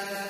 الناس